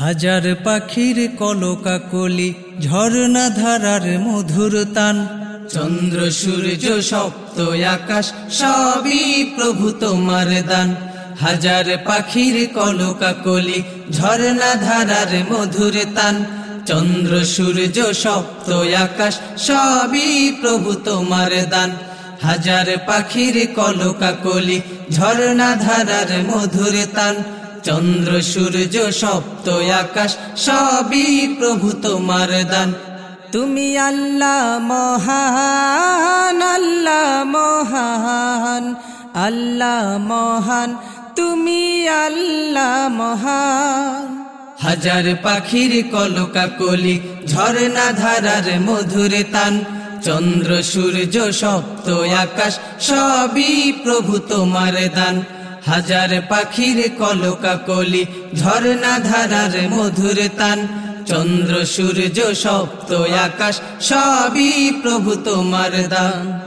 হাজার পাখির কলকাকলি, ঝর্ণা ধারার মধুর তান। চন্দ্র, সূর্য, সপ্ত, আকাশ, সবই প্রভু তোমার দান। হাজার পাখির কলকাকলি, ঝর্ণা ধারার মধুর তান। চন্দ্র, সূর্য, সপ্ত, আকাশ, সবই প্রভু তোমার দান। হাজার পাখির কলকাকলি, ঝর্ণা ধারার মধুর তান। চন্দ্র সূর্য সপ্ত আকাশ সবই প্রভু তোমার দান। তুমি আল্লাহ মহান আল্লাহ মহান আল্লাহ মহান তুমি আল্লাহ মহান। হাজার পাখির কলকা কলি ঝর্ণা ধারার মধুর তান। চন্দ্র সূর্য সপ্ত আকাশ সবই প্রভু তোমার দান। হাজার পাখির কলকা কলি ঝর্ণা ধারার মধুর তান। চন্দ্র, সূর্য, সপ্ত, আকাশ, সবই প্রভু তোমার দান।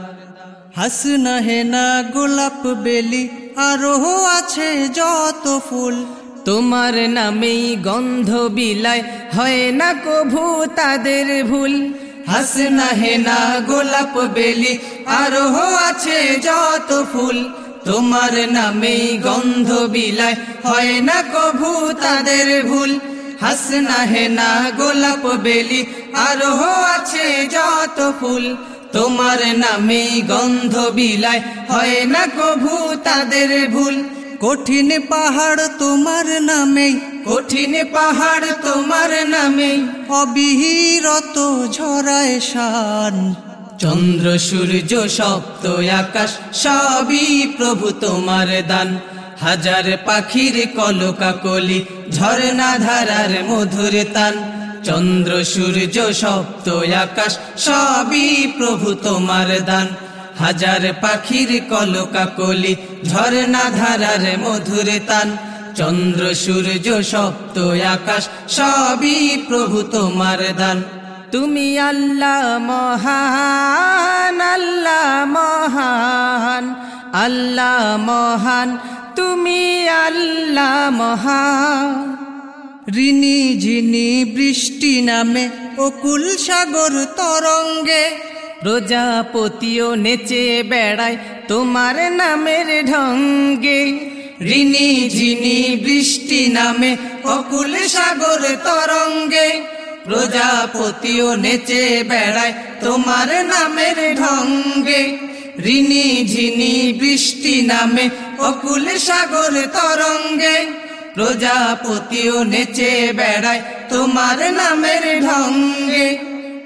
হাসনা হেনা গোলাপ বেলি আরও আছে যত ফুল। তোমার নামেই গন্ধ বিলায় হয় না কভু তাদের ভুল। হাসনা হেনা গোলাপ বেলি আরও আছে যত ফুল। তোমার নামেই গন্ধ বিলায় হয় না কভু তাদের ভুল। হাসনা হেনা গোলাপ বেলি। আরও আছে যত ফুল। তোমার নামেই গন্ধ বিলায় হয় না কভু তাদের ভুল। কঠিন পাহাড় তোমার নামে কঠিন পাহাড় তোমার নামে অবিরত ঝরায় শান। চন্দ্র, সূর্য, সপ্ত, আকাশ, সবই প্রভু তোমার দান। হাজার পাখির কলকা কলি, ঝর্ণা ধারার মধুর তান। চন্দ্র, সূর্য, সপ্ত, আকাশ, সবই প্রভু তোমার দান। হাজার পাখির কলকা কলি, ঝর্ণা ধারার মধুর তান। চন্দ্র, সূর্য, সপ্ত, আকাশ, সবই প্রভু তোমার দান। তুমি আল্লাহ মহান আল্লাহ মহান আল্লাহ মহান, তুমি আল্লাহ মহান। ঋণী ঝিনি বৃষ্টি নামে অকুল সাগর তরঙ্গে প্রজাপতিও নেচে বেড়ায় তোমার নামের ঢঙ্গে। ঋণী ঝিনি বৃষ্টি নামে অকুল সাগর তরঙ্গে প্রজাপতিও নেচে বেড়ায় তোমার নামের ঢঙ্গে। ঋণী ঝিনি বৃষ্টি নামে অকুল সাগর তরঙ্গে। প্রজাপতিও নেচে বেড়ায় তোমার নামের ঢঙ্গে।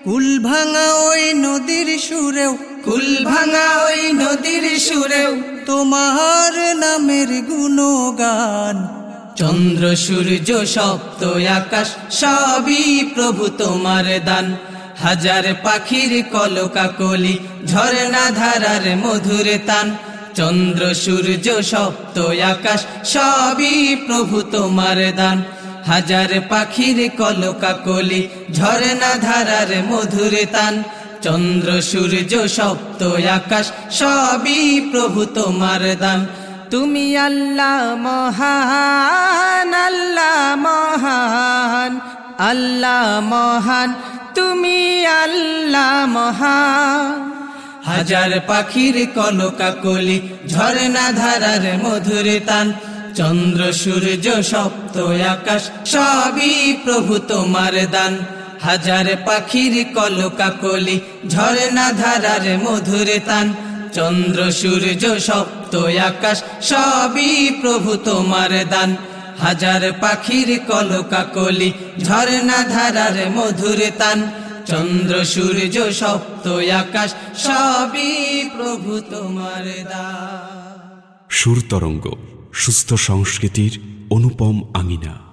কুল ভাঙা ওই নদীর সুরেও, কুল ভাঙা ওই নদীর সুরেও তোমার নামের গুণগান। চন্দ্র, সূর্য, সপ্ত, আকাশ, সবই প্রভু তোমার দান। হাজার পাখির কলকা কলি ঝর্ণা ধারার মধুর তান। চন্দ্র, সূর্য, সপ্ত, আকাশ, সবই প্রভু তোমার দান। হাজার পাখির কলকা কলি ঝর্ণা ধারার মধুর তান। চন্দ্র, সূর্য, সপ্ত, আকাশ, সবই প্রভু তোমার দান। তুমি আল্লাহ মহান আল্লাহ মহান আল্লাহ মহান, তুমি আল্লাহ মহান। হাজার পাখির কলকা কলি, ঝর্ণা ধারার মধুর তান। চন্দ্র, সূর্য, সপ্ত, আকাশ, সবই প্রভু তোমার দান। হাজার পাখির কলকা কলি ঝর্ণা ধারার মধুর তান। চন্দ্র, সূর্য, সপ্ত, আকাশ, সবই প্রভু তোমার দান। হাজার পাখির কলকা কলি ঝর্ণা ধারার মধুর তান। চন্দ্র, সূর্য, সপ্ত, আকাশ, সবই প্রভু তোমার দান। সুর তরঙ্গ সুস্থ সংস্কৃতির অনুপম আঙিনা।